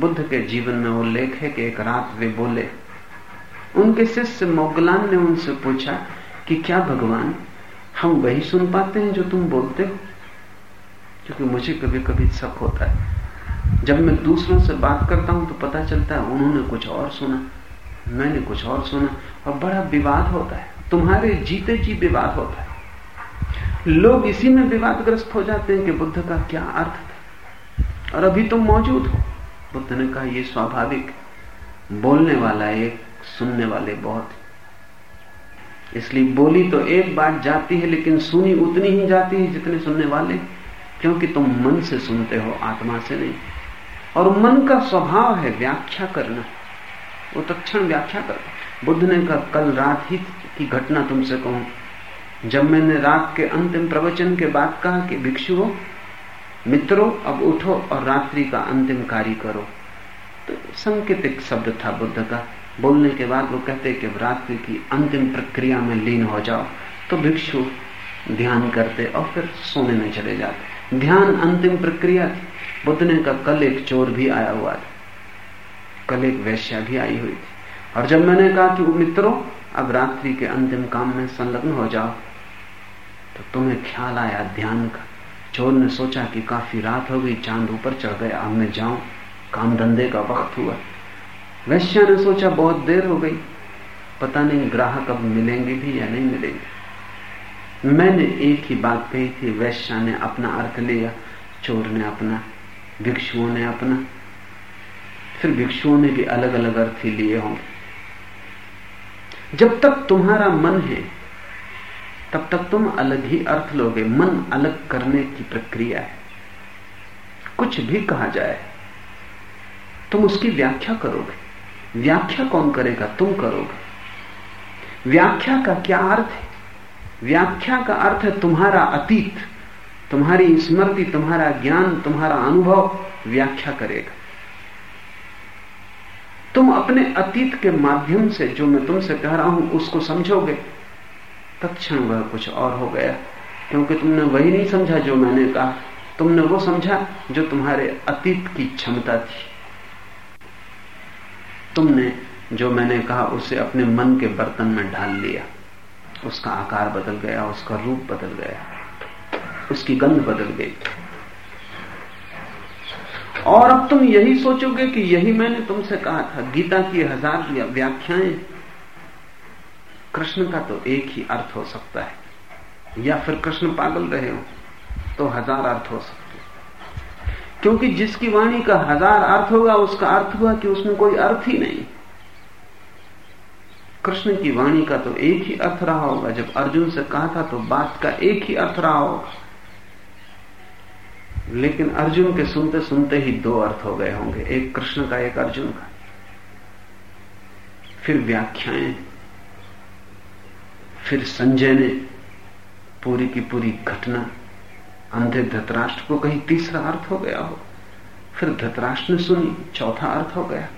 बुद्ध के जीवन में उल्लेख है कि एक रात वे बोले, उनके शिष्य मोगलान ने उनसे पूछा कि क्या भगवान, हम वही सुन पाते हैं जो तुम बोलते हो? क्योंकि मुझे कभी कभी शक होता है। जब मैं दूसरों से बात करता हूँ तो पता चलता है उन्होंने कुछ और सुना, मैंने कुछ और सुना और बड़ा विवाद होता है। तुम्हारे जीते जी विवाद होता है। लोग इसी में विवादग्रस्त हो जाते हैं कि बुद्ध का क्या अर्थ था। और अभी तुम मौजूद हो। बुद्ध ने कहा यह स्वाभाविक बोलने वाला एक, सुनने वाले बहुत। इसलिए बोली तो एक बात जाती है, लेकिन सुनी उतनी ही जाती है जितने सुनने वाले, क्योंकि तुम मन से सुनते हो, आत्मा से नहीं। और मन का स्वभाव है व्याख्या करना। वो तत्ण व्याख्या करता बुद्ध ने कहा, कल रात ही की घटना तुमसे कहूँ। जब मैंने रात के अंतिम प्रवचन के बाद कहा कि भिक्षुओं मित्रों, अब उठो और रात्रि का अंतिम कार्य करो। तो संकेतिक शब्द था बुद्ध का। बोलने के बाद वो कहते कि रात्रि की अंतिम प्रक्रिया में लीन हो जाओ। तो भिक्षु ध्यान करते और फिर सोने में चले जाते। ध्यान अंतिम प्रक्रिया थी। बुद्ध ने कहा, कल एक चोर भी आया हुआ था। कल एक वैश्या भी आई हुई थी। और जब मैंने कहा कि मित्रों, अब रात्रि के अंतिम काम में संलग्न हो जाओ तो तुम्हें ख्याल आया ध्यान का। चोर ने सोचा कि काफ़ी रात हो गई, चाँद ऊपर चढ़ गया अब मैं जाऊँ। काम धंधे का वक्त हुआ। वैश्या ने सोचा बहुत देर हो गई। पता नहीं ग्राहक अब मिलेंगे भी या नहीं मिलेंगे। मैंने एक ही बात कही थी, वैश्या ने अपना अर्थ लिया, चोर ने अपना, भिक्षुओं ने अपना। फिर भिक्षुओं ने भी अलग अलग अर्थ ही लिए होंगे। जब तक तुम्हारा मन है तब तक तुम अलग ही अर्थ लोगे, मन अलग करने की प्रक्रिया है। कुछ भी कहा जाए, तुम उसकी व्याख्या करोगे। व्याख्या कौन करेगा? तुम करोगे। व्याख्या का क्या अर्थ है? व्याख्या का अर्थ है तुम्हारा अतीत, तुम्हारी स्मृति, तुम्हारा ज्ञान, तुम्हारा अनुभव व्याख्या करेगा। तुम अपने अतीत के माध्यम से जो मैं तुमसे कह रहा हूँ, उसको समझोगे। तत्क्षण वह कुछ और हो गया। क्योंकि तुमने वही नहीं समझा जो मैंने कहा। तुमने वो समझा जो तुम्हारे अतीत की क्षमता थी। तुमने जो मैंने कहा उसे अपने मन के बर्तन में ढाल लिया। उसका आकार बदल गया, उसका रूप बदल गया। उसकी गंध बदल गई। और अब तुम यही सोचोगे कि यही मैंने तुमसे कहा था। गीता की हज़ार व्याख्याएँ कृष्ण का तो एक ही अर्थ हो सकता है। या फिर कृष्ण पागल रहे हो तो हज़ार अर्थ हो सकते क्योंकि जिसकी वाणी का हज़ार अर्थ होगा, उसका अर्थ हुआ कि उसमें कोई अर्थ ही नहीं। कृष्ण की वाणी का तो एक ही अर्थ रहा होगा। जब अर्जुन से कहा था तो बात का एक ही अर्थ रहा होगा। लेकिन अर्जुन के सुनते सुनते ही दो अर्थ हो गए होंगे। एक कृष्ण का, एक अर्जुन का। फिर व्याख्याएँ। फिर संजय ने पूरी की पूरी घटना अंधे धतराष्ट्र को कहीं, तीसरा अर्थ हो गया हो। फिर धतराष्ट्र ने सुनी, चौथा अर्थ हो गया।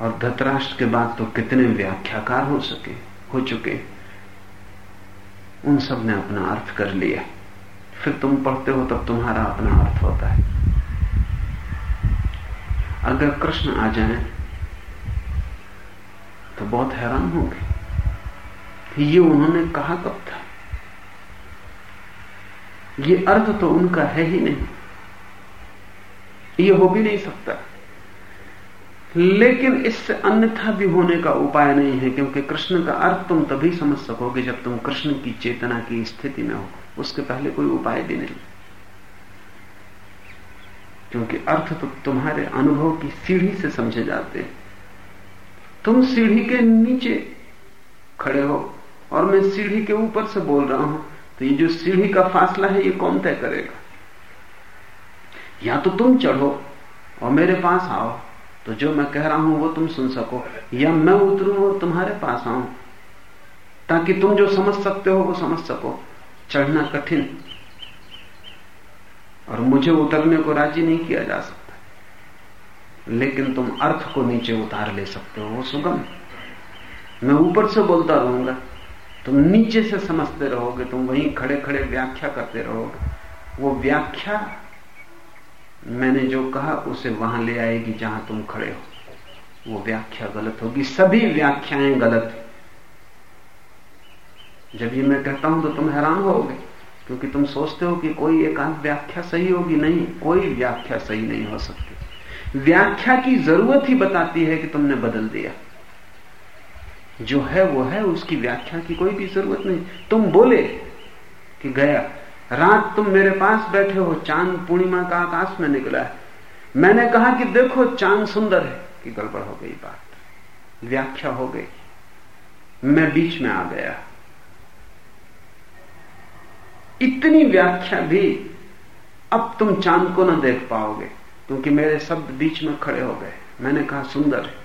और धतराष्ट्र के बाद तो कितने व्याख्याकार हो सके, हो चुके। उन सबने अपना अर्थ कर लिया। फिर तुम पढ़ते हो, तब तुम्हारा अपना अर्थ होता है। अगर कृष्ण आ जाए तो बहुत हैरान होंगे। ये उन्होंने कहा कब था? ये अर्थ तो उनका है ही नहीं। ये हो भी नहीं सकता। लेकिन इससे अन्यथा भी होने का उपाय नहीं है, क्योंकि कृष्ण का अर्थ तुम तभी समझ सकोगे जब तुम कृष्ण की चेतना की स्थिति में हो। उसके पहले कोई उपाय भी नहीं। क्योंकि अर्थ तो तुम्हारे अनुभव की सीढ़ी से समझे जाते हैं। तुम सीढ़ी के नीचे खड़े हो। और मैं सीढ़ी के ऊपर से बोल रहा हूँ तो ये जो सीढ़ी का फासला है, ये कौन तय करेगा? या तो तुम चढ़ो और मेरे पास आओ। तो जो मैं कह रहा हूँ, वो तुम सुन सको। या मैं उतरू और तुम्हारे पास आऊँ, ताकि तुम जो समझ सकते हो, वो समझ सको। चढ़ना कठिन। और मुझे उतरने को राज़ी नहीं किया जा सकता। लेकिन तुम अर्थ को नीचे उतार ले सकते हो, वो सुगम। मैं ऊपर से बोलता रहूँगा तुम नीचे से समझते रहोगे, तुम वहीं खड़े खड़े व्याख्या करते रहोगे। वो व्याख्या, मैंने जो कहा, उसे वहाँ ले आएगी जहाँ तुम खड़े हो। वो व्याख्या गलत होगी। सभी व्याख्याएँ गलत है। जब ये मैं कहता हूँ तो तुम हैरान होगे, क्योंकि तुम सोचते हो कि कोई एकांत व्याख्या सही होगी। नहीं, कोई व्याख्या सही नहीं हो सकती। व्याख्या की ज़रूरत ही बताती है कि तुमने बदल दिया। जो है वो है, उसकी व्याख्या की कोई भी ज़रूरत नहीं। तुम बोले कि गया, रात तुम मेरे पास बैठे हो, चाँद पूर्णिमा का आकाश में निकला है। मैंने कहा कि देखो, चाँद सुंदर है, कि गड़बड़ हो गई बात। व्याख्या हो गई। मैं बीच में आ गया। इतनी व्याख्या भी अब तुम चाँद को ना देख पाओगे, क्योंकि मेरे शब्द बीच में खड़े हो गए। मैंने कहा, सुंदर है।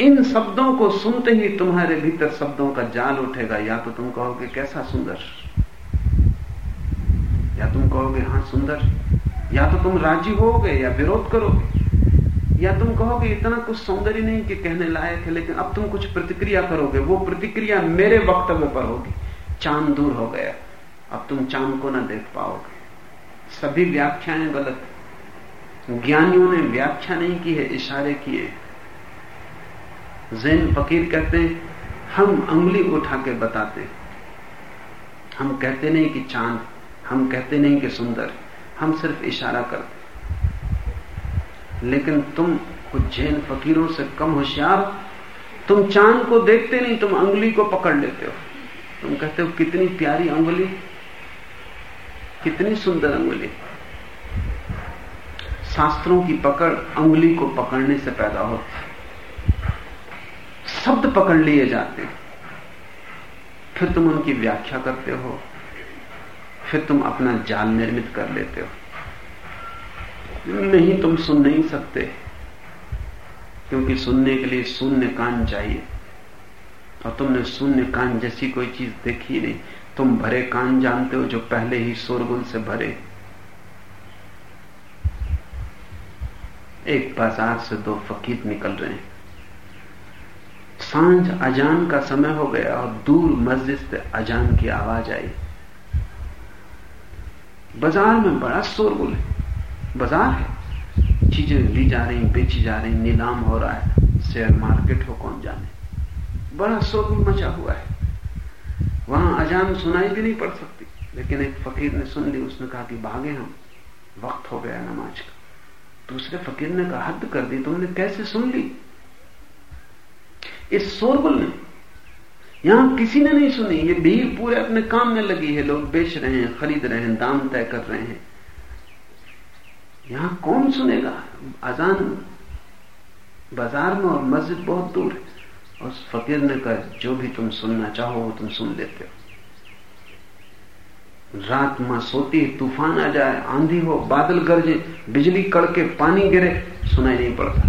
इन शब्दों को सुनते ही तुम्हारे भीतर शब्दों का जाल उठेगा। या तो तुम कहोगे, कैसा सुंदर? या तुम कहोगे, हाँ, सुंदर। या तो तुम राज़ी होगे या विरोध करोगे। या तुम कहोगे, इतना कुछ सौंदर्य नहीं कि कहने लायक है, लेकिन अब तुम कुछ प्रतिक्रिया करोगे। वो प्रतिक्रिया मेरे वक्तव्य पर होगी। चाँद दूर हो गया। अब तुम चाँद को ना देख पाओगे। सभी व्याख्याएँ गलत ज्ञानियों ने व्याख्या नहीं की है, इशारे किए। जैन फकीर कहते हैं, हम अंगुली उठा के बताते हम कहते नहीं कि चाँद, हम कहते नहीं कि सुंदर, हम सिर्फ़ इशारा करते लेकिन तुम कुछ जैन फकीरों से कम होशियार, तुम चाँद को देखते नहीं, तुम अंगुली को पकड़ लेते हो। तुम कहते हो, कितनी प्यारी अंगुली कितनी सुंदर अंगुली शास्त्रों की पकड़ अंगुली को पकड़ने से पैदा होती शब्द पकड़ लिए जाते फिर तुम उनकी व्याख्या करते हो, फिर तुम अपना जाल निर्मित कर लेते हो। नहीं, तुम सुन नहीं सकते, क्योंकि सुनने के लिए शून्य कान चाहिए। और तुमने शून्य कान जैसी कोई चीज़ देखी नहीं। तुम भरे कान जानते हो जो पहले ही शोरगुल से भरे। एक बाज़ार से दो फकीर निकल रहे हैं। साँझ अजान का समय हो गया और दूर मस्जिद से अजान की आवाज़ आई। बाज़ार में बड़ा शोरगुल है। बाज़ार है। चीज़ें ली जा रही, बेची जा रही, नीलाम हो रहा है। शेयर मार्केट हो कौन जाने? बड़ा शोरगुल मचा हुआ है। वहाँ अजान सुनाई भी नहीं पड़ सकती। लेकिन एक फकीर ने सुन ली, उसने कहा कि भागे हम। वक्त हो गया नमाज़ का। दूसरे फकीर ने कहा, हद कर दी, तुमने कैसे सुन ली? इस शोरगुल ने। यहाँ किसी ने नहीं सुनी, ये भीड़ पूरे अपने काम में लगी है, लोग बेच रहे हैं, खरीद रहे हैं, दाम तय कर रहे हैं। यहाँ कौन सुनेगा? अजान बाज़ार में और मस्जिद बहुत दूर है। उस फकीर ने कहा, जो भी तुम सुनना चाहो, वो तुम सुन लेते हो। रात माँ सोती तूफ़ान आ जाए, आंधी हो, बादल गरजे, बिजली कड़के, पानी गिरे, सुनाई नहीं पड़ता।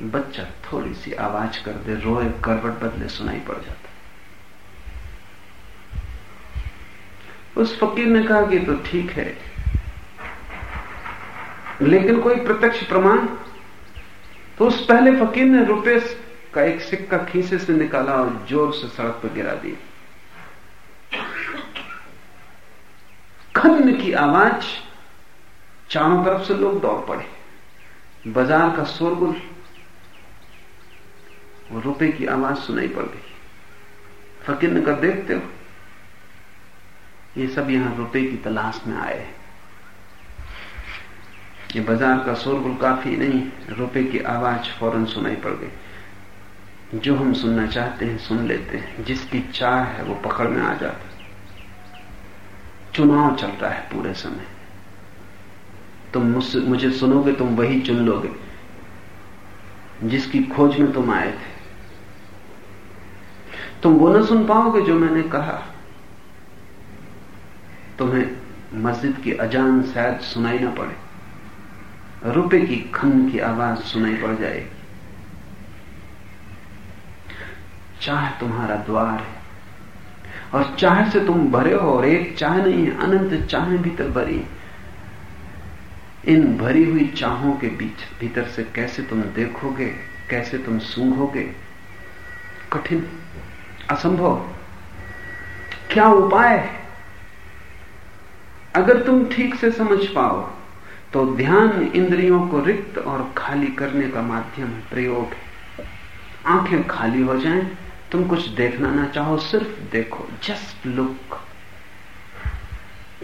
बच्चा थोड़ी सी आवाज़ कर दे, रोए, करवट बदले, सुनाई पड़ जाता। उस फकीर ने कहा कि तो ठीक है, लेकिन कोई प्रत्यक्ष प्रमाण? तो उस पहले फकीर ने रुपये का एक सिक्का खीसे से निकाला और ज़ोर से सड़क पर गिरा दिया। खन्न की आवाज़ चारों तरफ़ से लोग दौड़ पड़े। बाज़ार का शोरगुल वो रुपए की आवाज़ सुनाई पड़ गई। फकीर ने कर देखते हो, ये सब यहाँ रुपए की तलाश में आए ये बाज़ार का शोरगुल काफ़ी नहीं, रुपए की आवाज़ फ़ौरन सुनाई पड़ गई। जो हम सुनना चाहते हैं, सुन लेते हैं। जिसकी चाह है, वो पकड़ में आ जाता चुनाव चल रहा है पूरे समय। तुम मुझे सुनोगे, तुम वही चुन लोगे। जिसकी खोज में तुम आए थे तुम वो ना सुन पाओगे जो मैंने कहा। तुम्हें मस्जिद की अजान शायद सुनाई ना पड़े। रुपए की खन की आवाज़ सुनाई पड़ जाएगी। चाह तुम्हारा द्वार है, और चाह से तुम भरे हो, और एक चाह नहीं है, अनंत चाह भीतर भरी। इन भरी हुई चाहों के बीच भीतर से कैसे तुम देखोगे, कैसे तुम सूंघोगे? कठिन असंभव। क्या उपाय है? अगर तुम ठीक से समझ पाओ तो ध्यान इंद्रियों को रिक्त और खाली करने का माध्यम है, प्रयोग है। आँखें खाली हो जाएँ, तुम कुछ देखना ना चाहो, सिर्फ़ देखो, जस्ट लुक।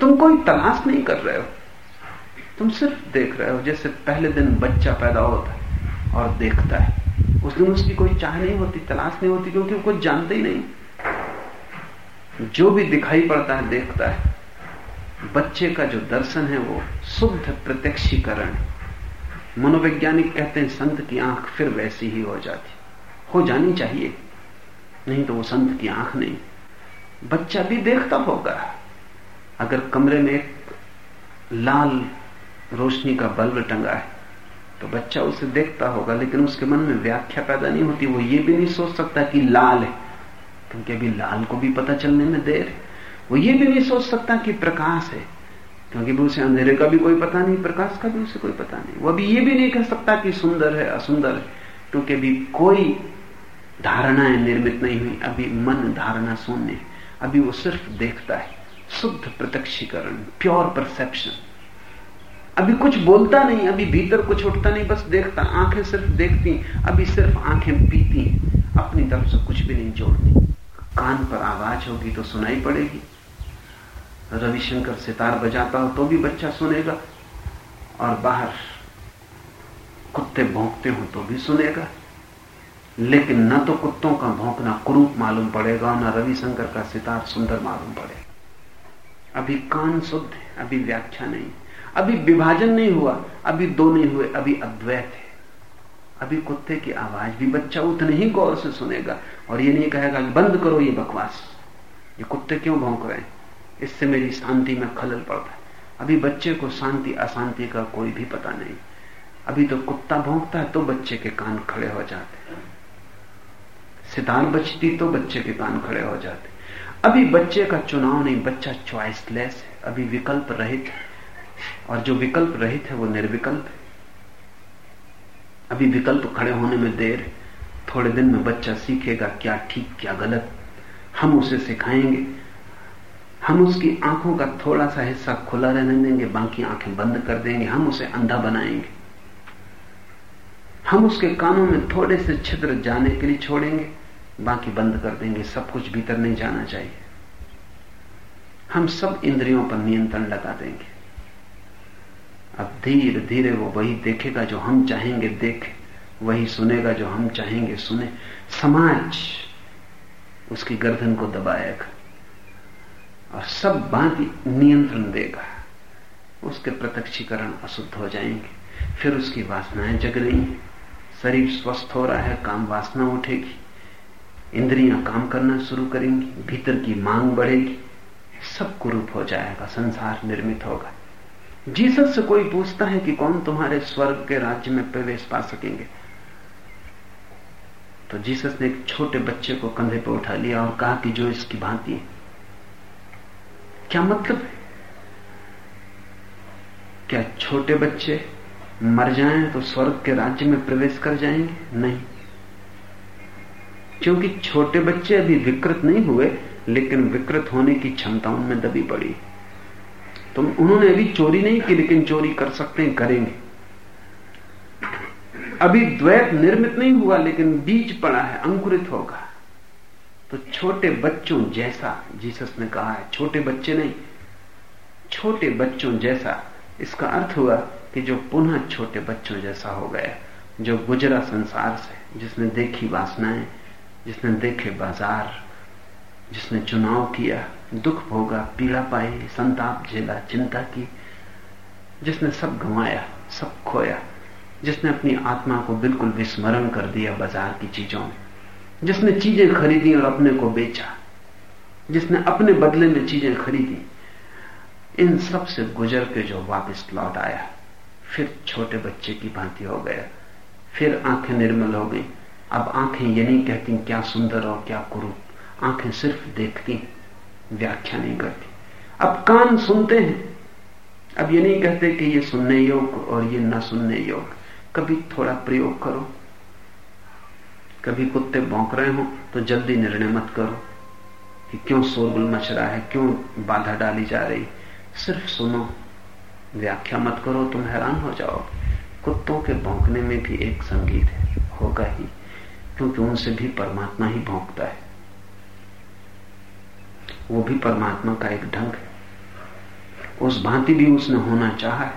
तुम कोई तलाश नहीं कर रहे हो। तुम सिर्फ़ देख रहे हो, जैसे पहले दिन बच्चा पैदा होता है और देखता है। उस दिन उसकी कोई चाह नहीं होती, तलाश नहीं होती, क्योंकि वो कुछ जानते ही नहीं। जो भी दिखाई पड़ता है, देखता है। बच्चे का जो दर्शन है, वो शुद्ध प्रत्यक्षीकरण। मनोवैज्ञानिक कहते हैं, संत की आँख फिर वैसी ही हो जाती। हो जानी चाहिए, नहीं तो वो संत की आँख नहीं। बच्चा भी देखता होगा। अगर कमरे में एक लाल रोशनी का बल्ब टंगा है तो बच्चा उसे देखता होगा, लेकिन उसके मन में व्याख्या पैदा नहीं होती। वो ये भी नहीं सोच सकता कि लाल है। क्योंकि अभी लाल को भी पता चलने में देर है। वो ये भी नहीं सोच सकता कि प्रकाश है। क्योंकि उसे अंधेरे का भी कोई पता नहीं, प्रकाश का भी उसे कोई पता नहीं। वो अभी ये भी नहीं कह सकता कि सुंदर है, असुंदर है। क्योंकि अभी कोई धारणाएँ निर्मित नहीं हुई। अभी मन धारणा शून्य अभी वो सिर्फ़ देखता है। शुद्ध प्रत्यक्षीकरण प्योर परसेप्शन अभी कुछ बोलता नहीं, अभी भीतर कुछ उठता नहीं, बस देखता, आँखें सिर्फ़ देखती अभी सिर्फ़ आँखें पीती अपनी तरफ़ से कुछ भी नहीं जोड़ती। कान पर आवाज़ होगी तो सुनाई पड़ेगी। रविशंकर सितार बजाता हो तो भी बच्चा सुनेगा, और बाहर कुत्ते भोंकते हो तो भी सुनेगा। लेकिन न तो कुत्तों का भौंकना कुरूप मालूम पड़ेगा, न रविशंकर का सितार सुंदर मालूम पड़ेगा। अभी कान शुद्ध है, अभी व्याख्या नहीं। अभी विभाजन नहीं हुआ, अभी दो नहीं हुए, अभी अद्वैत है। अभी कुत्ते की आवाज़ भी बच्चा उतने ही गौर से सुनेगा और ये नहीं कहेगा बंद करो ये बकवास। ये कुत्ते क्यों भौंक रहे हैं? इससे मेरी शांति में खलल पड़ता है। अभी बच्चे को शांति, अशांति का कोई भी पता नहीं। अभी तो कुत्ता भौंकता है तो बच्चे के कान खड़े हो जाते सितार बचती तो बच्चे के कान खड़े हो जाते अभी बच्चे का चुनाव नहीं, बच्चा च्वाइसलेस है। अभी विकल्प रहित है। और जो विकल्प रहित है, वो निर्विकल्प है। अभी विकल्प खड़े होने में देर, थोड़े दिन में बच्चा सीखेगा क्या ठीक, क्या गलत। हम उसे सिखाएँगे। हम उसकी आँखों का थोड़ा सा हिस्सा खुला रहने देंगे, बाकी आँखें बंद कर देंगे। हम उसे अंधा बनाएँगे। हम उसके कानों में थोड़े से छिद्र जाने के लिए छोड़ेंगे, बाकी बंद कर देंगे। सब कुछ भीतर नहीं जाना चाहिए। हम सब इंद्रियों पर नियंत्रण लगा देंगे। अब धीरे धीरे वो वही देखेगा जो हम चाहेंगे देखे, वही सुनेगा जो हम चाहेंगे सुने। समाज उसकी गर्दन को दबाएगा और सब बात नियंत्रण देगा। उसके प्रत्यक्षीकरण अशुद्ध हो जाएँगे। फिर उसकी वासनाएँ जग रही शरीर स्वस्थ हो रहा है, काम वासना उठेगी। इंद्रियाँ काम करना शुरू करेंगी, भीतर की मांग बढ़ेगी। सब कुरूप हो जाएगा, संसार निर्मित होगा। जीसस से कोई पूछता है कि कौन तुम्हारे स्वर्ग के राज्य में प्रवेश पा सकेंगे? तो जीसस ने एक छोटे बच्चे को कंधे पर उठा लिया और कहा कि जो इसकी भांति है, क्या मतलब है? क्या छोटे बच्चे मर जाएँ तो स्वर्ग के राज्य में प्रवेश कर जाएँगे? नहीं। क्योंकि छोटे बच्चे अभी विकृत नहीं हुए, लेकिन विकृत होने की क्षमता उनमें दबी पड़ी। तो उन्होंने अभी चोरी नहीं की, लेकिन चोरी कर सकते हैं, करेंगे। अभी द्वैत निर्मित नहीं हुआ, लेकिन बीज पड़ा है, अंकुरित होगा। तो छोटे बच्चों जैसा, जीसस ने कहा है, छोटे बच्चे नहीं, छोटे बच्चों जैसा। इसका अर्थ हुआ कि जो पुनः छोटे बच्चों जैसा हो गया, जो गुजरा संसार से, जिसने देखी वासनाएँ, जिसने देखे बाज़ार जिसने चुनाव किया, दुख भोगा, पीड़ा पाई, संताप झेला, चिंता की, जिसने सब गंवाया, सब खोया, जिसने अपनी आत्मा को बिल्कुल विस्मरण कर दिया बाज़ार की चीज़ों में, जिसने चीज़ें खरीदी और अपने को बेचा, जिसने अपने बदले में चीज़ें खरीदी, इन सबसे गुजर के जो वापस लौट आया, फिर छोटे बच्चे की भांति हो गया, फिर आँखें निर्मल हो गई, अब आँखें ये नहीं कहती क्या सुंदर और क्या कुरूप आँखें सिर्फ़ देखती व्याख्या नहीं करती। अब कान सुनते हैं। अब ये नहीं कहते कि ये सुनने योग और ये न सुनने योग कभी थोड़ा प्रयोग करो। कभी कुत्ते भौंक रहे हो तो जल्दी निर्णय मत करो कि क्यों शोरगुल मच रहा है, क्यों बाधा डाली जा रही। सिर्फ़ सुनो, व्याख्या मत करो, तुम हैरान हो जाओ कुत्तों के भौंकने में भी एक संगीत है, होगा ही, क्योंकि उनसे भी परमात्मा ही भौंकता है। वो भी परमात्मा का एक ढंग है। उस भांति भी उसने होना चाहा है।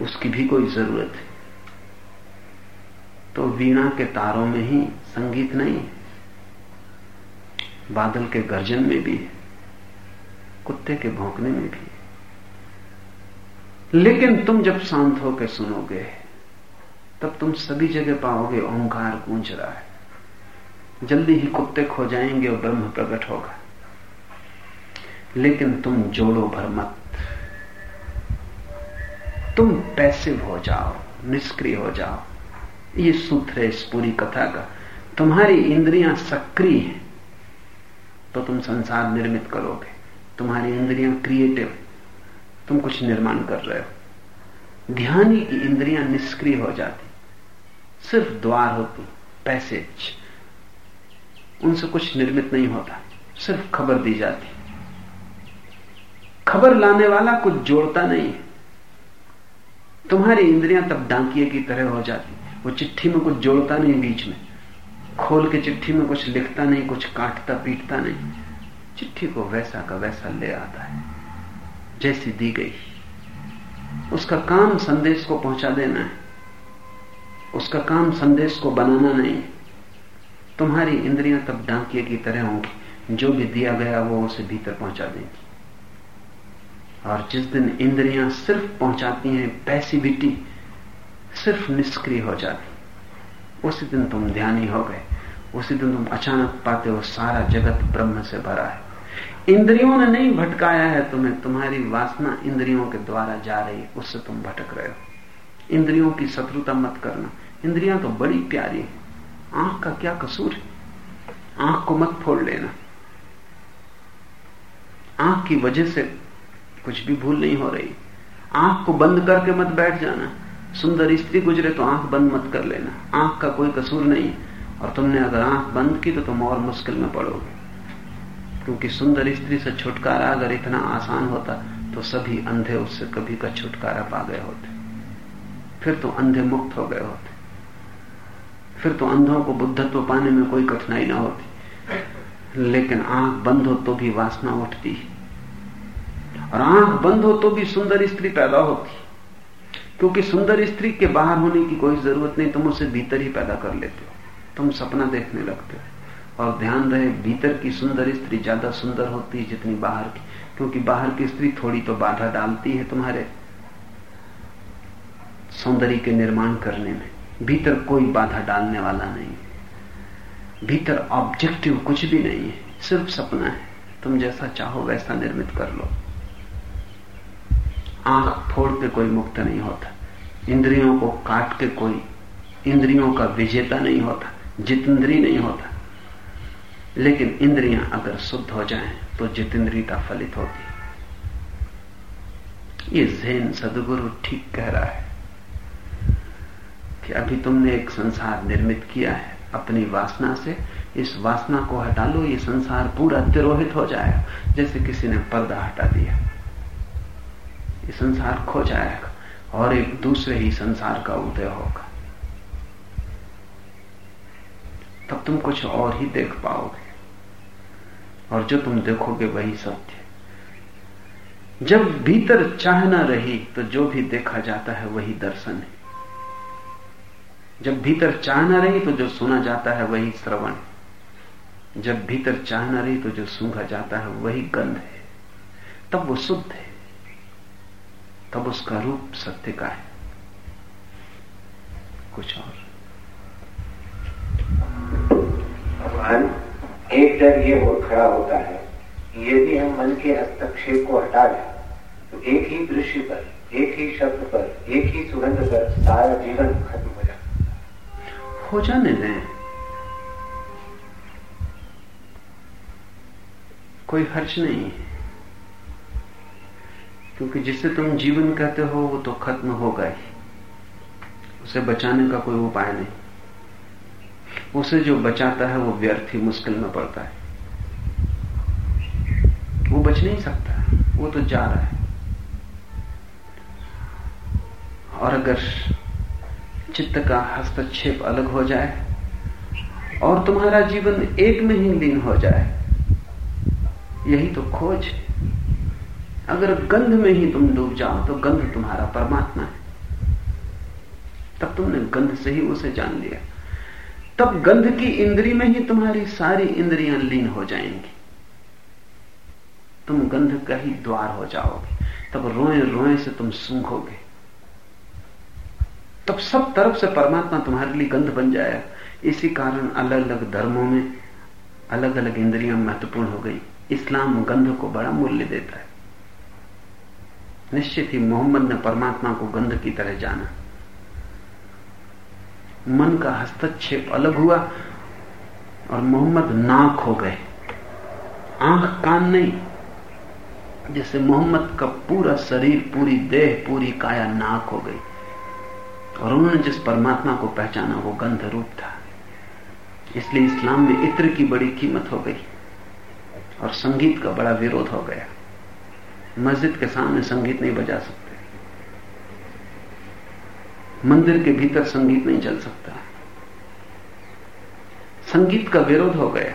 उसकी भी कोई ज़रूरत है। तो वीणा के तारों में ही संगीत नहीं है। बादल के गर्जन में भी है। कुत्ते के भौंकने में भी है। लेकिन तुम जब शांत होकर सुनोगे, तब तुम सभी जगह पाओगे, ओंकार गूंज रहा है। जल्दी ही कुत्ते खो जाएँगे और ब्रह्म प्रकट होगा। लेकिन तुम जोड़ो भर मत। तुम पैसिव हो जाओ, निष्क्रिय हो जाओ। ये सूत्र है इस पूरी कथा का। तुम्हारी इंद्रियाँ सक्रिय हैं तो तुम संसार निर्मित करोगे। तुम्हारी इंद्रियाँ क्रिएटिव, तुम कुछ निर्माण कर रहे हो। ध्यानी की इंद्रियाँ निष्क्रिय हो जाती। सिर्फ़ द्वार होती, पैसेज। उनसे कुछ निर्मित नहीं होता, सिर्फ़ खबर दी जाती। खबर लाने वाला कुछ जोड़ता नहीं है। तुम्हारी इंद्रियाँ तब डांकिए की तरह हो जाती। वो चिट्ठी में कुछ जोड़ता नहीं बीच में। खोल के चिट्ठी में कुछ लिखता नहीं, कुछ काटता, पीटता नहीं। चिट्ठी को वैसा का वैसा ले आता है, जैसी दी गई। उसका काम संदेश को पहुँचा देना है। उसका काम संदेश को बनाना नहीं। तुम्हारी इंद्रियाँ तब डांकिए की तरह होंगी। जो भी दिया गया वो उसे भीतर पहुँचा देंगी। और जिस दिन इंद्रियाँ सिर्फ़ पहुंचाती हैं पैसिविटी सिर्फ़ निष्क्रिय हो जाती। उसी दिन तुम ध्यानी हो गए। उसी दिन तुम अचानक पाते हो सारा जगत ब्रह्म से भरा है। इंद्रियों ने नहीं भटकाया है तुम्हें, तुम्हारी वासना इंद्रियों के द्वारा जा रही है, उससे तुम भटक रहे हो। इंद्रियों की शत्रुता मत करना। इंद्रियाँ तो बड़ी प्यारी है। आँख का क्या कसूर है? आँख को मत फोड़ लेना। आँख की वजह से कुछ भी भूल नहीं हो रही। आँख को बंद करके मत बैठ जाना। सुंदर स्त्री गुजरे तो आँख बंद मत कर लेना। आँख का कोई कसूर नहीं। और तुमने अगर आँख बंद की तो तुम और मुश्किल में पड़ोगे। क्योंकि सुंदर स्त्री से छुटकारा अगर इतना आसान होता तो सभी अंधे उससे कभी का छुटकारा पा गए होते। फिर तो अंधे मुक्त हो गए होते। फिर तो अंधों को बुद्धत्व पाने में कोई कठिनाई ना होती। लेकिन आँख बंद हो तो भी वासना उठती। है और आँख बंद हो तो भी सुंदर स्त्री पैदा होती। क्योंकि सुंदर स्त्री के बाहर होने की कोई ज़रूरत नहीं, तुम उसे भीतर ही पैदा कर लेते हो। तुम सपना देखने लगते हो। और ध्यान रहे, भीतर की सुंदर स्त्री ज़्यादा सुंदर होती है जितनी बाहर की। क्योंकि बाहर की स्त्री थोड़ी तो बाधा डालती है तुम्हारे सौंदर्य के निर्माण करने में। भीतर कोई बाधा डालने वाला नहीं है। भीतर ऑब्जेक्टिव कुछ भी नहीं है, सिर्फ़ सपना है। तुम जैसा चाहो वैसा निर्मित कर लो। आँख फोड़ के कोई मुक्त नहीं होता। इंद्रियों को काट के कोई, इंद्रियों का विजेता नहीं होता, जितेंद्री नहीं होता। लेकिन इंद्रियाँ अगर शुद्ध हो जाएँ तो जितेंद्रियता फलित होती। ये जैन सदगुरु ठीक कह रहा है कि अभी तुमने एक संसार निर्मित किया है, अपनी वासना से। इस वासना को हटा लो, ये संसार पूरा तिरोहित हो जाएगा, जैसे किसी ने पर्दा हटा दिया। ये संसार खो जाएगा और एक दूसरे ही संसार का उदय होगा। तब तुम कुछ और ही देख पाओगे। और जो तुम देखोगे वही सत्य जब भीतर चाह ना रही तो जो भी देखा जाता है वही दर्शन है। जब भीतर चाह ना रही तो जो सुना जाता है वही श्रवण जब भीतर चाह ना रही तो जो सूंघा जाता है वही गंध है। तब वो शुद्ध है। तब उसका रूप सत्य का है। कुछ और। भगवान एक डर ये हो खड़ा होता है यदि हम मन के हस्तक्षेप को हटा लें तो एक ही दृश्य पर एक ही शब्द पर एक ही सुगंध पर सारा जीवन खत्म हो जाता हो जाने दें। कोई हर्ज नहीं है। क्योंकि जिसे तुम जीवन कहते हो, वो तो खत्म होगा ही उसे बचाने का कोई उपाय नहीं। उसे जो बचाता है, वो व्यर्थ ही मुश्किल में पड़ता है। वो बच नहीं सकता। वो तो जा रहा है। और अगर चित्त का हस्तक्षेप अलग हो जाए, और तुम्हारा जीवन एक में ही लीन हो जाए, यही तो खोज है। अगर गंध में ही तुम डूब जाओ तो गंध तुम्हारा परमात्मा है। तब तुमने गंध से ही उसे जान लिया। तब गंध की इंद्री में ही तुम्हारी सारी इंद्रियाँ लीन हो जाएँगी। तुम गंध का ही द्वार हो जाओगे। तब रोए रोए से तुम सूखोगे तब सब तरफ़ से परमात्मा तुम्हारे लिए गंध बन जाएगा इसी कारण अलग अलग धर्मों में अलग अलग इंद्रियाँ महत्वपूर्ण हो गई। इस्लाम गंध को बड़ा मूल्य देता है। निश्चित ही मोहम्मद ने परमात्मा को गंध की तरह जाना। मन का हस्तक्षेप अलग हुआ और मोहम्मद नाक हो गए। आँख कान नहीं, जैसे मोहम्मद का पूरा शरीर, पूरी देह, पूरी काया नाक हो गई। और उन्होंने जिस परमात्मा को पहचाना, वो गंध रूप था। इसलिए इस्लाम में इत्र की बड़ी कीमत हो गई और संगीत का बड़ा विरोध हो गया। मस्जिद के सामने संगीत नहीं बजा सकते। मंदिर के भीतर संगीत नहीं चल सकता। संगीत का विरोध हो गया,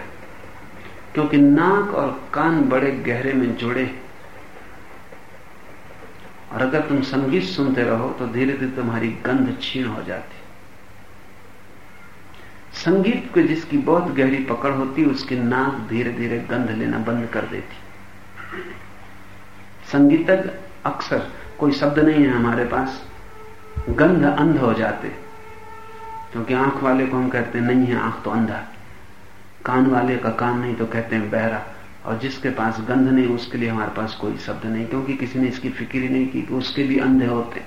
क्योंकि नाक और कान बड़े गहरे में जुड़े और अगर तुम संगीत सुनते रहो तो धीरे धीरे तुम्हारी गंध छीण हो जाती। संगीत को जिसकी बहुत गहरी पकड़ होती, उसकी नाक धीरे धीरे गंध लेना बंद कर देती। संगीतज्ञ अक्सर कोई शब्द नहीं है हमारे पास। गंध अंध हो जाते। क्योंकि आँख वाले को हम कहते हैं, नहीं है, आँख तो अंधा कान वाले का कान नहीं तो कहते हैं, बहरा। और जिसके पास गंध नहीं, उसके लिए हमारे पास कोई शब्द नहीं, क्योंकि किसी ने इसकी फ़िक्र ही नहीं की कि उसके भी अंधे होते।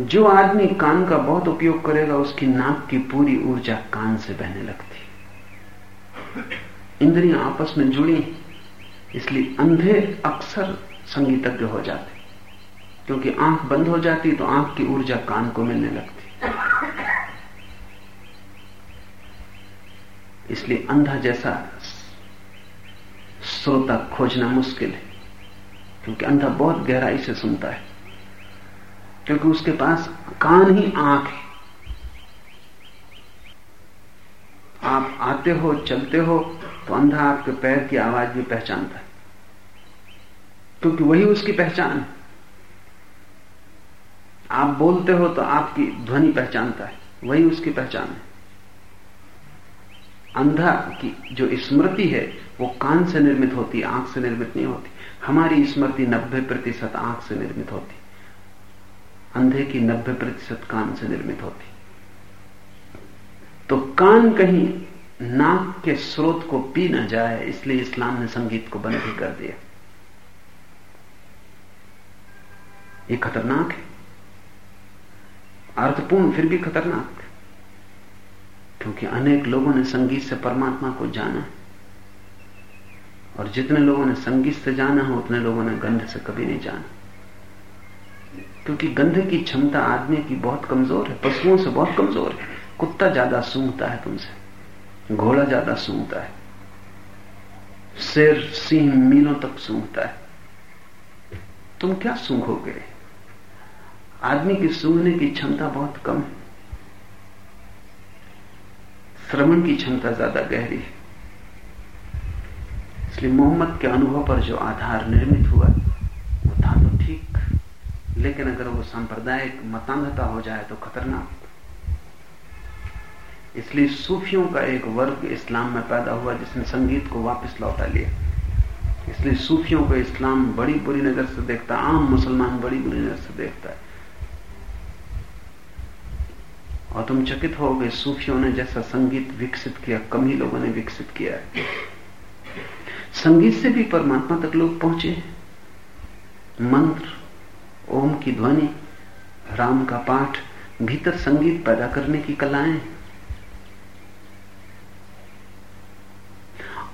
जो आदमी कान का बहुत उपयोग करेगा, उसकी नाक की पूरी ऊर्जा कान से बहने लगती। इंद्रियाँ आपस में जुड़ी इसलिए अंधे अक्सर संगीतज्ञ हो जाते क्योंकि आँख बंद हो जाती तो आँख की ऊर्जा कान को मिलने लगती। इसलिए अंधा जैसा श्रोता खोजना मुश्किल है, क्योंकि अंधा बहुत गहराई से सुनता है। क्योंकि उसके पास कान ही आँख है। आप आते हो, चलते हो तो अंधा आपके पैर की आवाज़ भी पहचानता है। क्योंकि वही उसकी पहचान है। आप बोलते हो तो आपकी ध्वनि पहचानता है। वही उसकी पहचान है। अंधा की जो स्मृति है, वो कान से निर्मित होती आँख से निर्मित नहीं होती। हमारी स्मृति नब्बे प्रतिशत आँख से निर्मित होती। अंधे की नब्बे प्रतिशत कान से निर्मित होती। तो कान कहीं नाक के स्रोत को पी न जाए, इसलिए इस्लाम ने संगीत को बंद ही कर दिया। ये खतरनाक है। अर्थपूर्ण, फिर भी खतरनाक। क्योंकि अनेक लोगों ने संगीत से परमात्मा को जाना। है और जितने लोगों ने संगीत से जाना है, उतने लोगों ने गंध से कभी नहीं जाना। क्योंकि गंध की क्षमता आदमी की बहुत कमज़ोर है, पशुओं से बहुत कमज़ोर है। कुत्ता ज़्यादा सूंघता है तुमसे। घोड़ा ज़्यादा सूंघता है। शेर सिंह मीलों तक सूंघता है। तुम क्या सूंघोगे? आदमी की सूंघने की क्षमता बहुत कम है। श्रवण की क्षमता ज़्यादा गहरी है। इसलिए मोहम्मद के अनुभव पर जो आधार निर्मित हुआ, वो था तो ठीक। लेकिन अगर वो सांप्रदायिक मतांगता हो जाए तो खतरनाक। इसलिए सूफियों का एक वर्ग इस्लाम में पैदा हुआ जिसने संगीत को वापस लौटा लिया। इसलिए सूफियों को इस्लाम बड़ी बुरी नज़र से देखता है आम मुसलमान बड़ी बुरी नज़र से देखता है। और तुम चकित हो गए सूफियों ने जैसा संगीत विकसित किया, कम ही लोगों ने विकसित किया है। संगीत से भी परमात्मा तक लोग पहुँचे। मंत्र, ओम की ध्वनि, राम का पाठ, भीतर संगीत पैदा करने की कलाएँ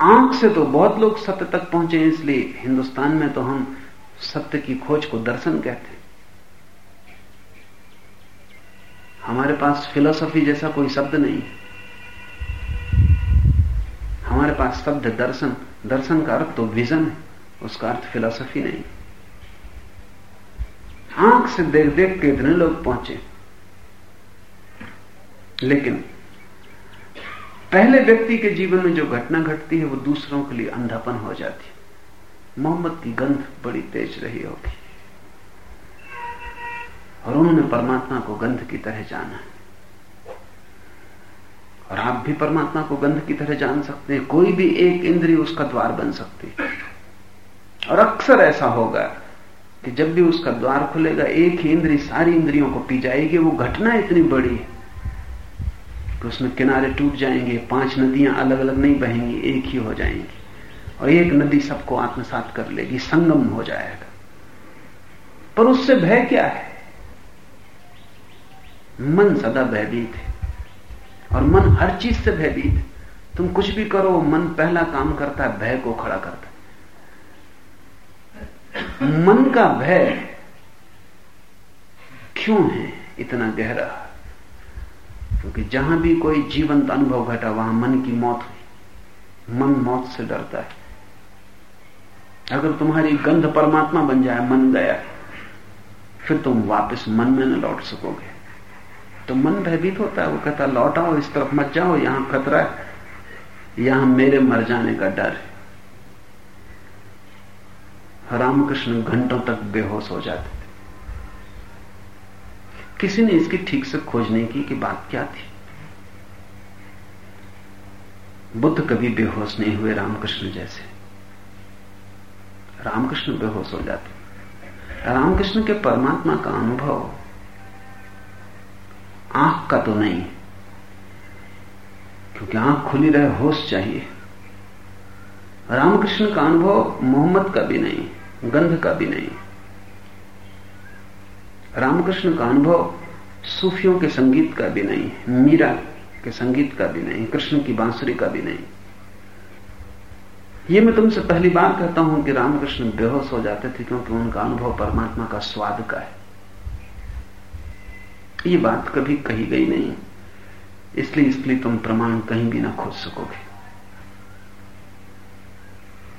आँख से तो बहुत लोग सत्य तक पहुँचे, इसलिए हिंदुस्तान में तो हम सत्य की खोज को दर्शन कहते हैं। हमारे पास फिलोसफी जैसा कोई शब्द नहीं हमारे पास शब्द दर्शन दर्शन का अर्थ तो विजन है, उसका अर्थ फिलोसफी नहीं। आँख से देख देख के इतने लोग पहुँचे। लेकिन पहले व्यक्ति के जीवन में जो घटना घटती है, वो दूसरों के लिए अंधापन हो जाती है। मोहम्मद की गंध बड़ी तेज रही होगी। और उन्होंने परमात्मा को गंध की तरह जाना। और आप भी परमात्मा को गंध की तरह जान सकते हैं। कोई भी एक इंद्री उसका द्वार बन सकती है। और अक्सर ऐसा होगा कि जब भी उसका द्वार खुलेगा, एक ही इंद्री सारी इंद्रियों को पी जाएगी, वो घटना इतनी बड़ी है कि उसमें किनारे टूट जाएँगे, पाँच नदियाँ अलग अलग नहीं बहेंगी, एक ही हो जाएँगी। और एक नदी सबको आत्मसात कर लेगी, संगम हो जाएगा। पर उससे भय क्या है? मन सदा भयभीत है। और मन हर चीज़ से भयभीत तुम कुछ भी करो, मन पहला काम करता है, भय को खड़ा करता है। मन का भय क्यों है इतना गहरा? क्योंकि जहाँ भी कोई जीवंत अनुभव घटा, वहाँ मन की मौत हुई मन मौत से डरता है। अगर तुम्हारी गंध परमात्मा बन जाए, मन गया फिर तुम वापस मन में न लौट सकोगे। तो मन भयभीत होता है, वो कहता लौट आओ इस तरफ़ मत जाओ, यहाँ खतरा है, यहाँ मेरे मर जाने का डर है। रामकृष्ण घंटों तक बेहोश हो जाते। किसी ने इसकी ठीक से खोज नहीं की कि बात क्या थी। बुद्ध कभी बेहोश नहीं हुए रामकृष्ण जैसे। रामकृष्ण बेहोश हो जाते। रामकृष्ण के परमात्मा का अनुभव आँख का तो नहीं, क्योंकि आँख खुली रहे, होश चाहिए। रामकृष्ण का अनुभव मोहम्मद का भी नहीं, गंध का भी नहीं। रामकृष्ण का अनुभव सूफियों के संगीत का भी नहीं मीरा के संगीत का भी नहीं, कृष्ण की बांसुरी का भी नहीं। ये मैं तुमसे पहली बार कहता हूँ कि रामकृष्ण बेहोश हो जाते थे क्योंकि उनका अनुभव परमात्मा का स्वाद का है। ये बात कभी कही गई नहीं, इसलिए इसलिए तुम प्रमाण कहीं भी ना खोज सकोगे।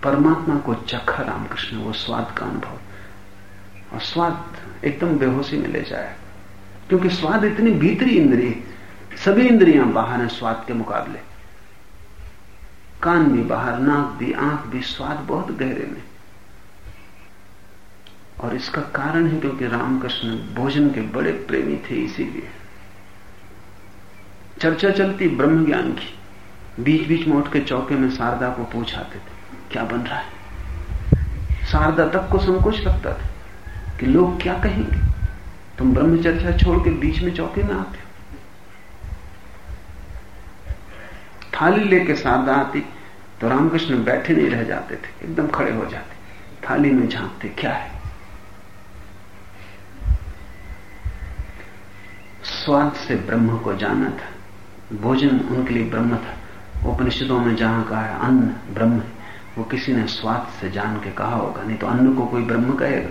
परमात्मा को चखा रामकृष्ण, वो स्वाद का अनुभव। और स्वाद एकदम बेहोशी में ले जाए। क्योंकि स्वाद इतनी भीतरी इंद्रिय सभी इंद्रियाँ बाहर हैं स्वाद के मुकाबले। कान भी बाहर, नाक भी, आँख भी स्वाद बहुत गहरे में। और इसका कारण है क्योंकि रामकृष्ण भोजन के बड़े प्रेमी थे, इसीलिए। चर्चा चलती ब्रह्म ज्ञान की। बीच बीच में उठ के चौके में शारदा को पूछाते थे, क्या बन रहा है? शारदा तक को संकोच लगता था। कि लोग क्या कहेंगे? तुम ब्रह्म चर्चा छोड़ के बीच में चौके में आते हो। थाली लेके शारदा आती तो रामकृष्ण बैठे नहीं रह जाते थे, एकदम खड़े हो जाते। थाली में झांकते, क्या है? स्वाद से ब्रह्म को जाना था। भोजन उनके लिए ब्रह्म था। उपनिषदों में जहाँ कहा है, अन्न ब्रह्म है। वो किसी ने स्वाद से जान के कहा होगा, नहीं तो अन्न को कोई ब्रह्म कहेगा।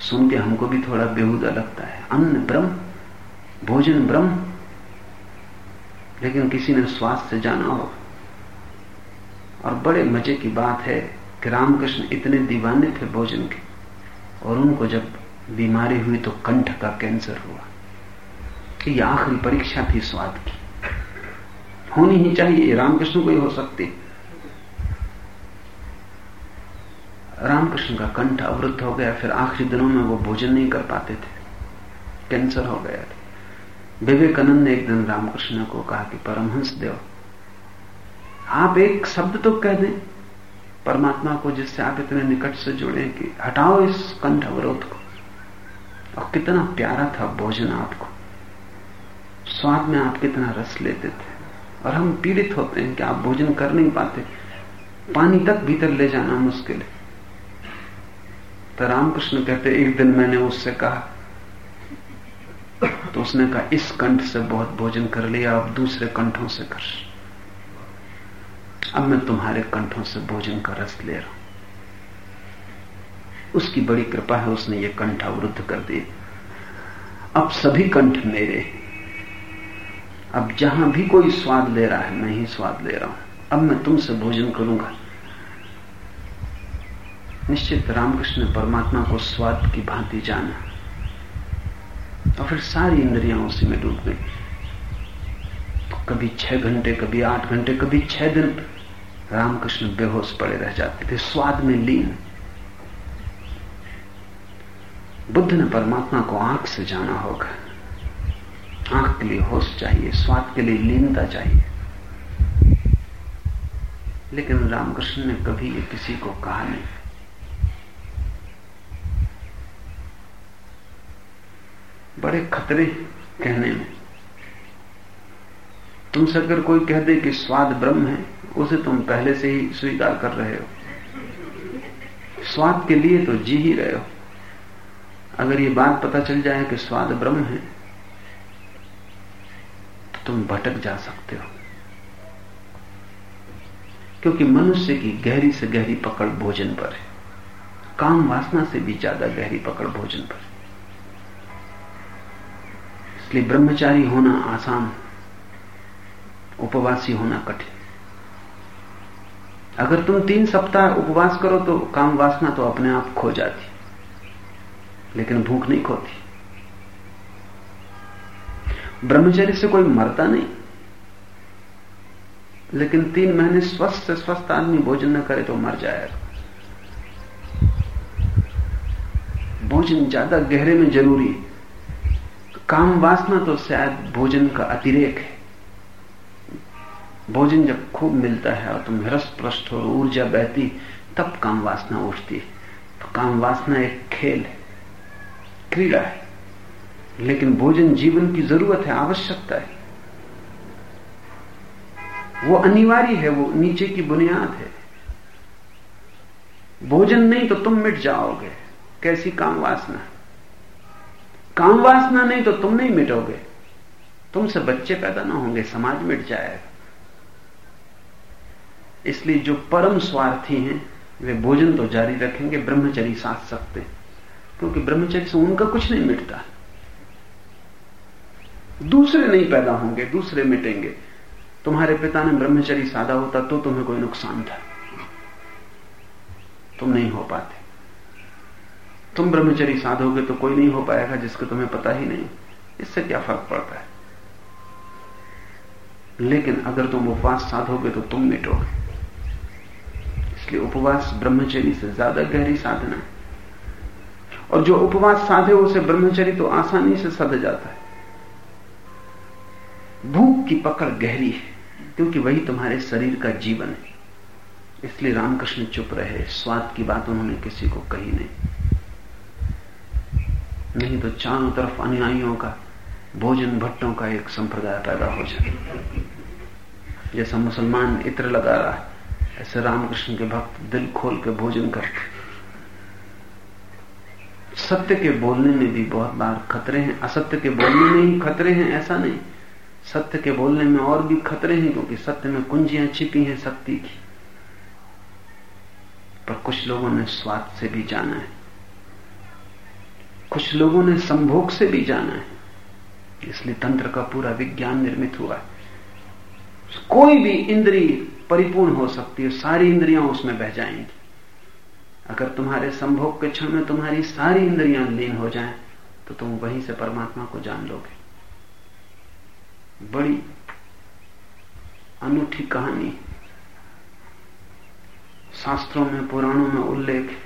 सुन के हमको भी थोड़ा बेहुदा लगता है। अन्न ब्रह्म, भोजन ब्रह्म। लेकिन किसी ने स्वास्थ्य से जाना हो। और बड़े मज़े की बात है कि रामकृष्ण इतने दीवाने थे भोजन के, और उनको जब बीमारी हुई तो कंठ का कैंसर हुआ। ये आखिरी परीक्षा थी स्वाद की। होनी ही चाहिए, रामकृष्ण को ही हो सकती। रामकृष्ण का कंठ अवरुद्ध हो गया, फिर आखिरी दिनों में वो भोजन नहीं कर पाते थे। कैंसर हो गया था। विवेकानंद ने एक दिन रामकृष्ण को कहा कि, परमहंस देव, आप एक शब्द तो कह दें परमात्मा को, जिससे आप इतने निकट से जुड़े कि हटाओ इस कंठ अवरोध को। और कितना प्यारा था भोजन आपको। स्वाद में आप कितना रस लेते थे। और हम पीड़ित होते हैं कि आप भोजन कर नहीं पाते। पानी तक भीतर ले जाना मुश्किल है। तो रामकृष्ण कहते, एक दिन मैंने उससे कहा। तो उसने कहा, इस कंठ से बहुत भोजन कर लिया, अब दूसरे कंठों से कर। अब मैं तुम्हारे कंठों से भोजन का रस ले रहा हूँ। उसकी बड़ी कृपा है, उसने ये कंठ अवरुद्ध कर दिए अब सभी कंठ मेरे अब जहाँ भी कोई स्वाद ले रहा है, मैं ही स्वाद ले रहा हूँ। अब मैं तुमसे भोजन करूँगा। निश्चित रामकृष्ण ने परमात्मा को स्वाद की भांति जाना। और फिर सारी इंद्रियाँ उसी में डूब गई। तो कभी छह घंटे, कभी आठ घंटे, कभी छह दिन रामकृष्ण बेहोश पड़े रह जाते थे, स्वाद में लीन। बुद्ध ने परमात्मा को आँख से जाना होगा। आँख के लिए होश चाहिए, स्वाद के लिए लीनता चाहिए। लेकिन रामकृष्ण ने कभी ये किसी को कहा नहीं। बड़े खतरे कहने में। तुमसे अगर कोई कह दे कि स्वाद ब्रह्म है, उसे तुम पहले से ही स्वीकार कर रहे हो। स्वाद के लिए तो जी ही रहे हो। अगर ये बात पता चल जाए कि स्वाद ब्रह्म है तो तुम भटक जा सकते हो। क्योंकि मनुष्य की गहरी से गहरी पकड़ भोजन पर है। काम वासना से भी ज़्यादा गहरी पकड़ भोजन पर इसलिए ब्रह्मचारी होना आसान, उपवासी होना कठिन। अगर तुम तीन सप्ताह उपवास करो तो काम वासना तो अपने आप खो जाती, लेकिन भूख नहीं खोती। ब्रह्मचर्य से कोई मरता नहीं, लेकिन तीन महीने स्वस्थ से स्वस्थ आदमी भोजन न करे तो मर जाएगा भोजन ज़्यादा गहरे में ज़रूरी काम वासना तो शायद भोजन का अतिरेक है। भोजन जब खूब मिलता है और तुम हृष्ट पृष्ठ और ऊर्जा बहती, तब काम वासना उठती है। तो काम वासना एक खेल है, क्रीड़ा है। लेकिन भोजन जीवन की ज़रूरत है, आवश्यकता है। वो अनिवार्य है, वो नीचे की बुनियाद है। भोजन नहीं तो तुम मिट जाओगे, कैसी काम वासना? काम वासना नहीं तो तुम नहीं मिटोगे। तुमसे बच्चे पैदा ना होंगे, समाज मिट जाएगा। इसलिए जो परम स्वार्थी हैं, वे भोजन तो जारी रखेंगे, ब्रह्मचरी साथ सकते क्योंकि ब्रह्मचरी से उनका कुछ नहीं मिटता। दूसरे नहीं पैदा होंगे, दूसरे मिटेंगे। तुम्हारे पिता ने ब्रह्मचरी साधा होता तो तुम्हें कोई नुकसान था। तुम नहीं हो पाते। तुम ब्रह्मचरी साधोगे तो कोई नहीं हो पाएगा, जिसको तुम्हें पता ही नहीं। इससे क्या फ़र्क पड़ता है? लेकिन अगर तुम उपवास साधोगे तो तुम मिटोगे। इसलिए उपवास ब्रह्मचरी से ज़्यादा गहरी साधना है। और जो उपवास साधे, उसे ब्रह्मचरी तो आसानी से सद जाता है। भूख की पकड़ गहरी है, क्योंकि वही तुम्हारे शरीर का जीवन है। इसलिए रामकृष्ण चुप रहे, स्वाद की बात उन्होंने किसी को कही नहीं। नहीं तो चारों तरफ़ अनुयायियों का, भोजन भट्टों का एक संप्रदाय पैदा हो जाए। जैसा मुसलमान इत्र लगा रहा है, ऐसे रामकृष्ण के भक्त दिल खोल के भोजन करते सत्य के बोलने में भी बहुत बार खतरे हैं, असत्य के बोलने में ही खतरे हैं, ऐसा नहीं। सत्य के बोलने में और भी खतरे हैं, क्योंकि सत्य में कुंजियाँ छिपी हैं, शक्ति की। पर कुछ लोगों ने स्वाद से भी जाना है। कुछ लोगों ने संभोग से भी जाना है। इसलिए तंत्र का पूरा विज्ञान निर्मित हुआ है। कोई भी इंद्री परिपूर्ण हो सकती है, सारी इंद्रियाँ उसमें बह जाएँगी। अगर तुम्हारे संभोग के क्षण में तुम्हारी सारी इंद्रियाँ लीन हो जाएँ तो तुम वहीं से परमात्मा को जान लोगे। बड़ी अनूठी कहानी। शास्त्रों में, पुराणों में उल्लेख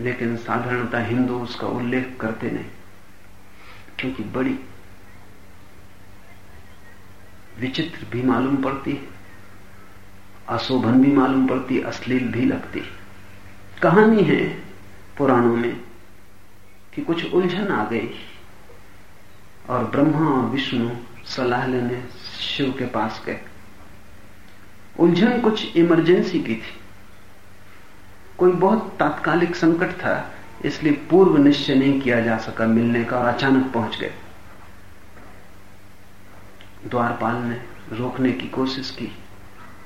लेकिन साधारणता हिंदू उसका उल्लेख करते नहीं, क्योंकि बड़ी विचित्र भी मालूम पड़ती है, अशोभन भी मालूम पड़ती अश्लील भी लगती कहानी है पुराणों में कि कुछ उलझन आ गई और ब्रह्मा और विष्णु सलाह लेने शिव के पास गए। उलझन कुछ इमरजेंसी की थी। कोई बहुत तात्कालिक संकट था, इसलिए पूर्व निश्चय नहीं किया जा सका मिलने का और अचानक पहुँच गए। द्वारपाल ने रोकने की कोशिश की,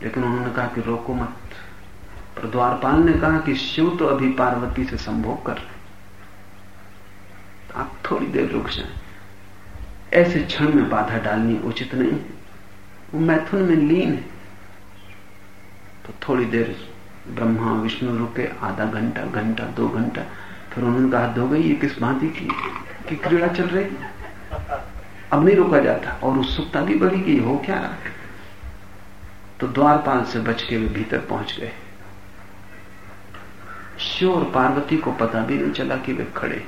लेकिन उन्होंने कहा कि रोको मत। पर द्वारपाल ने कहा कि शिव तो अभी पार्वती से संभोग कर रहे आप थोड़ी देर रुक जाए। ऐसे क्षण में बाधा डालनी उचित नहीं। है वो मैथुन में लीन है। तो थोड़ी देर ब्रह्मा, विष्णु रुके आधा घंटा घंटा, दो घंटा। फिर उन्होंने कहा दो गई, ये किस भांति की की क्रीड़ा चल रही? अब नहीं रोका जाता, और उत्सुकता भी बढ़ी गई, हो क्या? रहा तो द्वारपाल से बच के वे भीतर पहुँच गए। शिव और पार्वती को पता भी नहीं चला कि वे खड़े।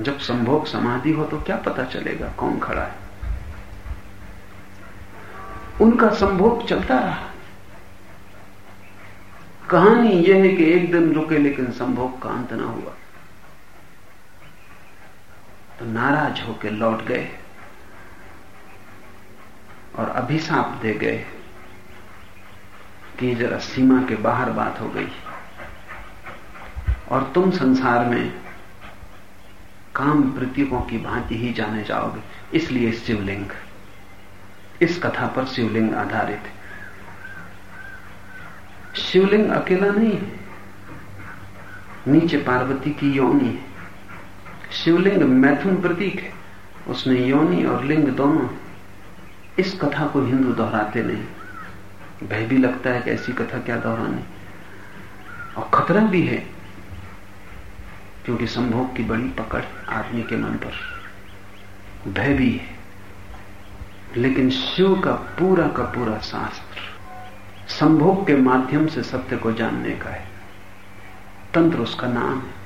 जब संभोग समाधि हो तो क्या पता चलेगा कौन खड़ा है। उनका संभोग चलता रहा। कहानी यह है कि एक दिन रुके लेकिन संभोग का अंत ना हुआ। तो नाराज़ होकर लौट गए और अभिशाप दे गए कि जरा सीमा के बाहर बात हो गई और तुम संसार में काम प्रतीकों की भांति ही जाने जाओगे, इसलिए शिवलिंग। इस कथा पर शिवलिंग आधारित है। शिवलिंग अकेला नहीं है। नीचे पार्वती की योनि है। शिवलिंग मैथुन प्रतीक है। उसमें योनि और लिंग दोनों इस कथा को हिंदू दोहराते नहीं। भय भी लगता है कि ऐसी कथा क्या दोहरानी। और खतरा भी है, क्योंकि संभोग की बड़ी पकड़ आदमी के मन पर। भय भी है। लेकिन शिव का पूरा का पूरा शास्त्र संभोग के माध्यम से सत्य को जानने का है। तंत्र उसका नाम है।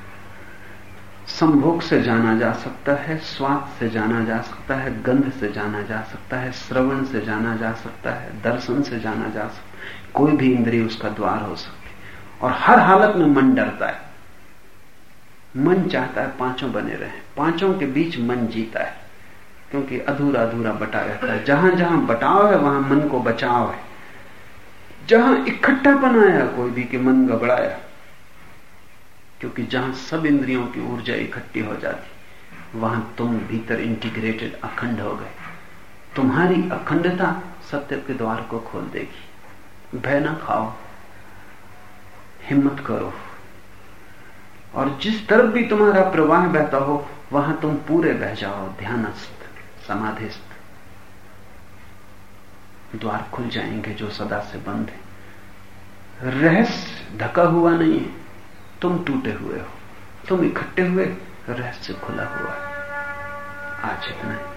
संभोग से जाना जा सकता है, स्वाद से जाना जा सकता है, गंध से जाना जा सकता है, श्रवण से जाना जा सकता है, दर्शन से जाना जा सकता है। कोई भी इंद्रिय उसका द्वार हो सकती और हर हालत में मन डरता है। मन चाहता है पाँचों बने रहे। पाँचों के बीच मन जीता है। क्योंकि अधूरा अधूरा बटा रहता है। जहाँ जहाँ बटाव है, वहाँ मन को बचाव है। जहाँ इकट्ठा बनाया कोई भी कि मन घबराया, क्योंकि जहाँ सब इंद्रियों की ऊर्जा इकट्ठी हो जाती, वहाँ तुम भीतर इंटीग्रेटेड अखंड हो गए। तुम्हारी अखंडता सत्य के द्वार को खोल देगी। भय ना खाओ, हिम्मत करो। और जिस तरफ़ भी तुम्हारा प्रवाह बहता हो, वहाँ तुम पूरे बह जाओ, ध्यानस्थ, समाधिस्थ। द्वार खुल जाएँगे जो सदा से बंद है। रहस्य ढका हुआ नहीं है। तुम टूटे हुए हो। तुम इकट्ठे हुए, रहस्य खुला हुआ है। आज इतना है।